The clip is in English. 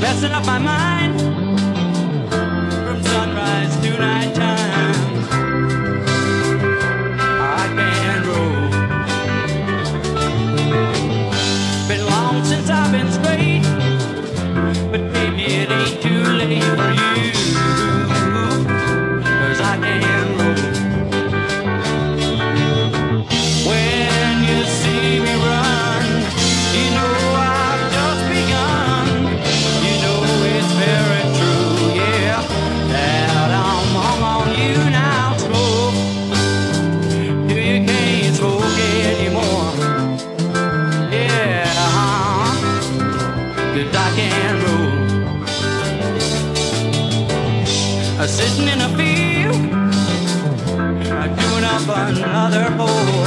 messing up my mind from sunrise to nighttime. rock and roll. Sitting in a field, doing up another hole.